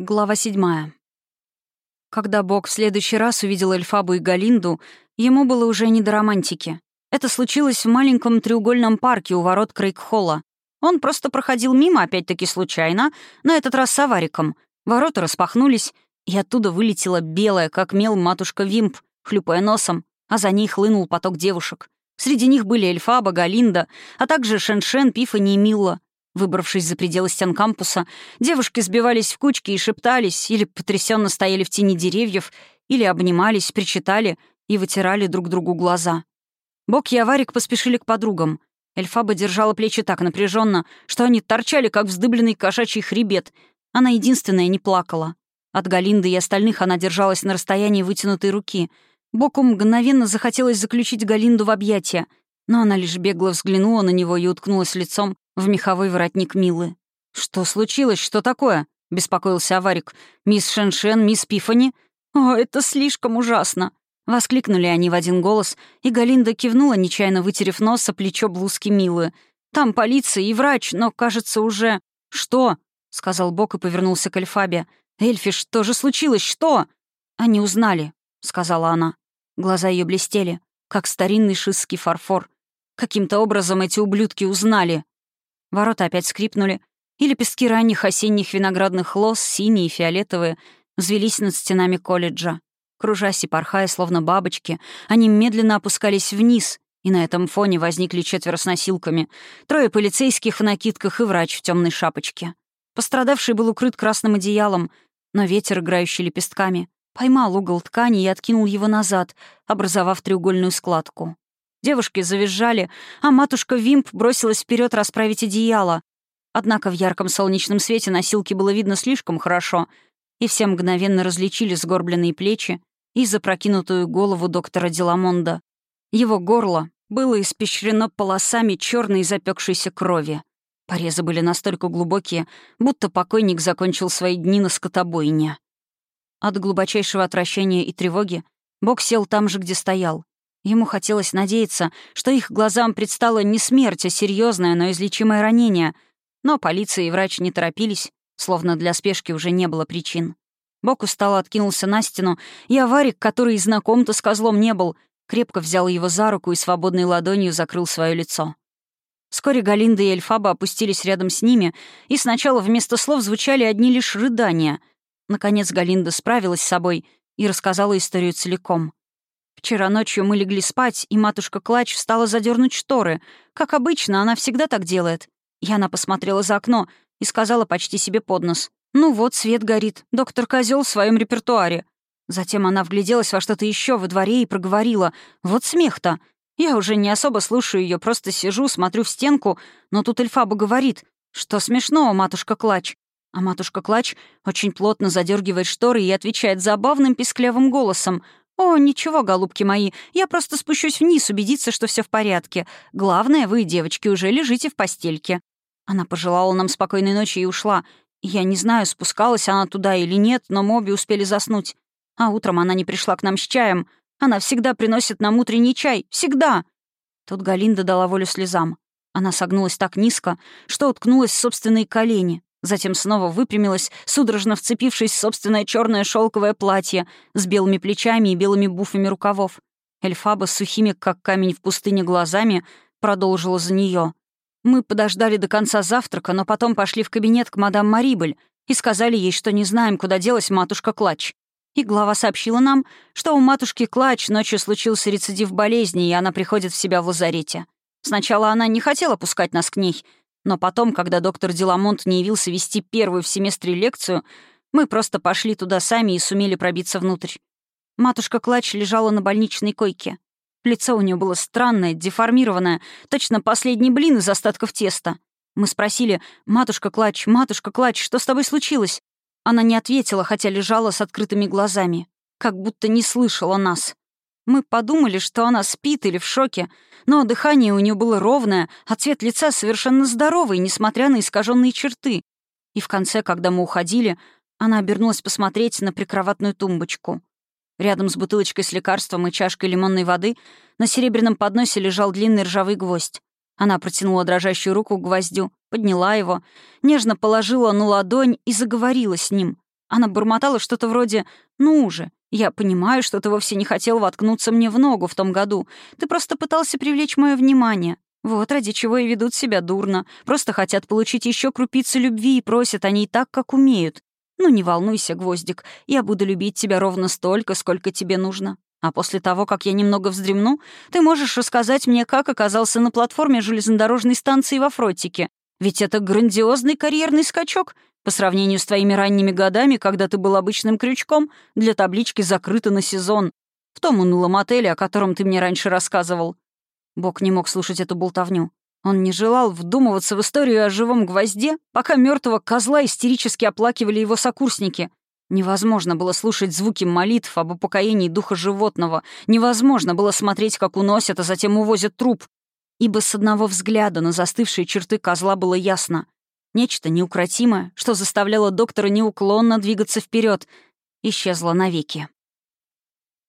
Глава седьмая. Когда Бог в следующий раз увидел Эльфабу и Галинду, ему было уже не до романтики. Это случилось в маленьком треугольном парке у ворот Крейгхолла. Он просто проходил мимо, опять-таки случайно, на этот раз с авариком. Ворота распахнулись, и оттуда вылетела белая, как мел, матушка Вимп, хлюпая носом, а за ней хлынул поток девушек. Среди них были Эльфаба, Галинда, а также Шеншен, Пифани и Милла. Выбравшись за пределы стен кампуса, девушки сбивались в кучки и шептались, или потрясенно стояли в тени деревьев, или обнимались, причитали и вытирали друг другу глаза. Бок и Аварик поспешили к подругам. Эльфаба держала плечи так напряженно, что они торчали, как вздыбленный кошачий хребет. Она единственная не плакала. От Галинды и остальных она держалась на расстоянии вытянутой руки. Боку мгновенно захотелось заключить Галинду в объятия, но она лишь бегло взглянула на него и уткнулась лицом в меховой воротник Милы. «Что случилось? Что такое?» — беспокоился Аварик. «Мисс Шеншен, мисс Пифани?» «О, это слишком ужасно!» Воскликнули они в один голос, и Галинда кивнула, нечаянно вытерев нос о плечо блузки Милы. «Там полиция и врач, но, кажется, уже...» «Что?» — сказал Бок и повернулся к Эльфабе. «Эльфи, что же случилось? Что?» «Они узнали», — сказала она. Глаза ее блестели, как старинный шистский фарфор. Каким-то образом эти ублюдки узнали. Ворота опять скрипнули, и лепестки ранних осенних виноградных лоз, синие и фиолетовые, взвелись над стенами колледжа. Кружась и порхая, словно бабочки, они медленно опускались вниз, и на этом фоне возникли четверо с носилками, трое полицейских в накидках и врач в темной шапочке. Пострадавший был укрыт красным одеялом, но ветер, играющий лепестками, поймал угол ткани и откинул его назад, образовав треугольную складку. Девушки завизжали, а матушка Вимп бросилась вперед расправить одеяло. Однако в ярком солнечном свете носилки было видно слишком хорошо, и все мгновенно различили сгорбленные плечи и запрокинутую голову доктора Деламонда. Его горло было испещрено полосами черной запекшейся крови. Порезы были настолько глубокие, будто покойник закончил свои дни на скотобойне. От глубочайшего отвращения и тревоги Бог сел там же, где стоял, Ему хотелось надеяться, что их глазам предстала не смерть, а серьезное, но излечимое ранение. Но полиция и врач не торопились, словно для спешки уже не было причин. Бок устало откинулся на стену, и аварик, который знаком-то с козлом не был, крепко взял его за руку и свободной ладонью закрыл свое лицо. Вскоре Галинда и Эльфаба опустились рядом с ними, и сначала вместо слов звучали одни лишь рыдания. Наконец Галинда справилась с собой и рассказала историю целиком. Вчера ночью мы легли спать, и матушка Клач стала задернуть шторы. Как обычно, она всегда так делает. Яна посмотрела за окно и сказала почти себе под нос. «Ну вот, свет горит. Доктор Козел в своем репертуаре». Затем она вгляделась во что-то еще во дворе и проговорила. «Вот смех-то!» Я уже не особо слушаю ее, просто сижу, смотрю в стенку, но тут Эльфаба говорит, что смешного, матушка Клач. А матушка Клач очень плотно задергивает шторы и отвечает забавным писклявым голосом. «О, ничего, голубки мои, я просто спущусь вниз убедиться, что все в порядке. Главное, вы, девочки, уже лежите в постельке». Она пожелала нам спокойной ночи и ушла. Я не знаю, спускалась она туда или нет, но мы обе успели заснуть. А утром она не пришла к нам с чаем. Она всегда приносит нам утренний чай. Всегда!» Тут Галинда дала волю слезам. Она согнулась так низко, что уткнулась в собственные колени, Затем снова выпрямилась, судорожно вцепившись в собственное черное шелковое платье с белыми плечами и белыми буфами рукавов. Эльфаба с сухими, как камень в пустыне, глазами продолжила за нее. Мы подождали до конца завтрака, но потом пошли в кабинет к мадам Марибель и сказали ей, что не знаем, куда делась матушка Клач. И глава сообщила нам, что у матушки Клач ночью случился рецидив болезни, и она приходит в себя в лазарете. Сначала она не хотела пускать нас к ней, но потом, когда доктор Деламонт не явился вести первую в семестре лекцию, мы просто пошли туда сами и сумели пробиться внутрь. Матушка Клач лежала на больничной койке. Лицо у нее было странное, деформированное, точно последний блин из остатков теста. Мы спросили, «Матушка Клач, матушка Клач, что с тобой случилось?» Она не ответила, хотя лежала с открытыми глазами, как будто не слышала нас. Мы подумали, что она спит или в шоке, но дыхание у нее было ровное, а цвет лица совершенно здоровый, несмотря на искаженные черты. И в конце, когда мы уходили, она обернулась посмотреть на прикроватную тумбочку. Рядом с бутылочкой с лекарством и чашкой лимонной воды на серебряном подносе лежал длинный ржавый гвоздь. Она протянула дрожащую руку к гвоздю, подняла его, нежно положила на ладонь и заговорила с ним. Она бормотала что-то вроде «Ну уже, я понимаю, что ты вовсе не хотел воткнуться мне в ногу в том году. Ты просто пытался привлечь мое внимание. Вот ради чего и ведут себя дурно. Просто хотят получить еще крупицу любви и просят они так, как умеют. Ну не волнуйся, Гвоздик, я буду любить тебя ровно столько, сколько тебе нужно. А после того, как я немного вздремну, ты можешь рассказать мне, как оказался на платформе железнодорожной станции во Фротике. Ведь это грандиозный карьерный скачок по сравнению с твоими ранними годами, когда ты был обычным крючком для таблички «Закрыто на сезон». В том унылом отеле, о котором ты мне раньше рассказывал. Бог не мог слушать эту болтовню. Он не желал вдумываться в историю о живом гвозде, пока мертвого козла истерически оплакивали его сокурсники — Невозможно было слушать звуки молитв об упокоении духа животного. Невозможно было смотреть, как уносят, а затем увозят труп. Ибо с одного взгляда на застывшие черты козла было ясно. Нечто неукротимое, что заставляло доктора неуклонно двигаться вперед, исчезло навеки.